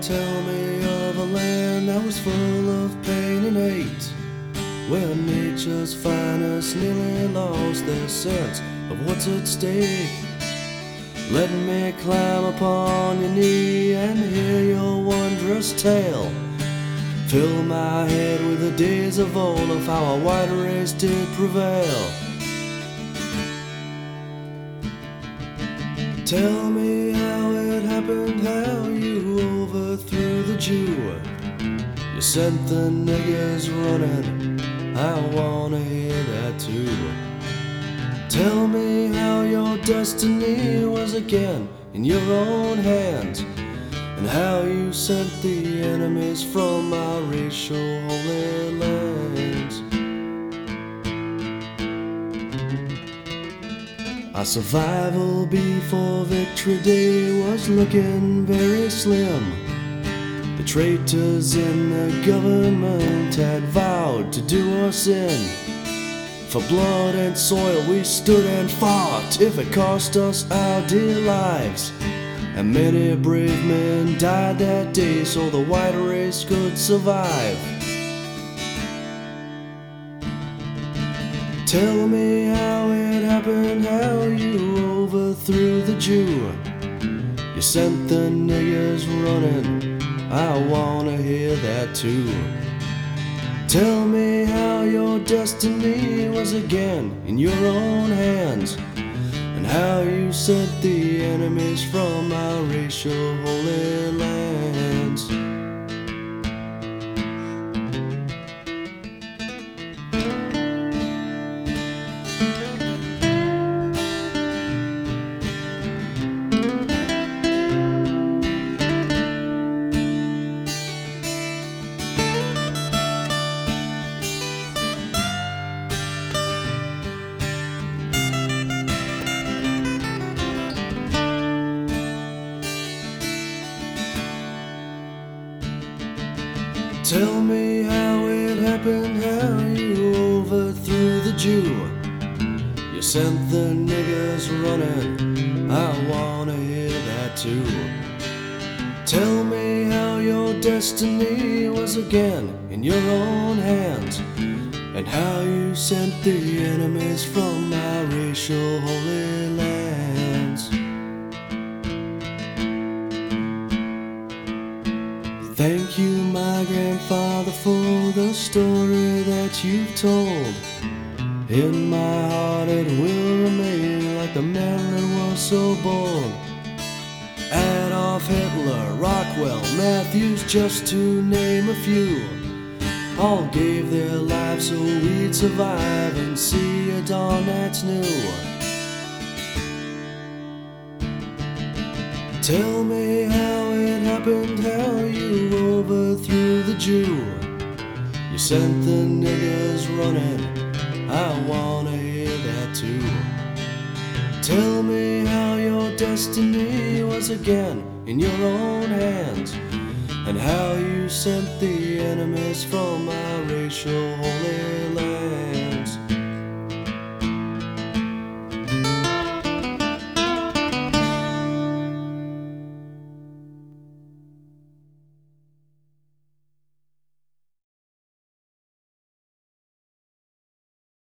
tell me of a land that was full of pain and hate, where nature's finest nearly lost their sense of what's at stake. Let me climb upon your knee and hear your wondrous tale. Fill my head with the days of old of how a white race did prevail. Tell me happened, how you overthrew the Jew. You sent the niggers running, I wanna hear that too. Tell me how your destiny was again in your own hands, and how you sent the enemies from our racial holy Our survival before Victory Day was looking very slim. The traitors in the government had vowed to do us in. For blood and soil we stood and fought if it cost us our dear lives. And many brave men died that day so the white race could survive. Tell me how happened, how you overthrew the Jew. You sent the niggers running, I wanna hear that too. Tell me how your destiny was again in your own hands, and how you sent the enemies from our racial holy Tell me how it happened, how you overthrew the Jew. You sent the niggers running, I wanna hear that too. Tell me how your destiny was again in your own hands, and how you sent the enemies from our racial holy lands. Thank you, my grandfather, for the story that you've told. In my heart, it will remain like the man that was so bold. Adolf Hitler, Rockwell, Matthews, just to name a few. All gave their lives so we'd survive and see a dawn that's new. Tell me how it happened, how you overthrew the Jew. You sent the niggers running, I wanna hear that too. Tell me how your destiny was again in your own hands, and how you sent the enemies from my racial holy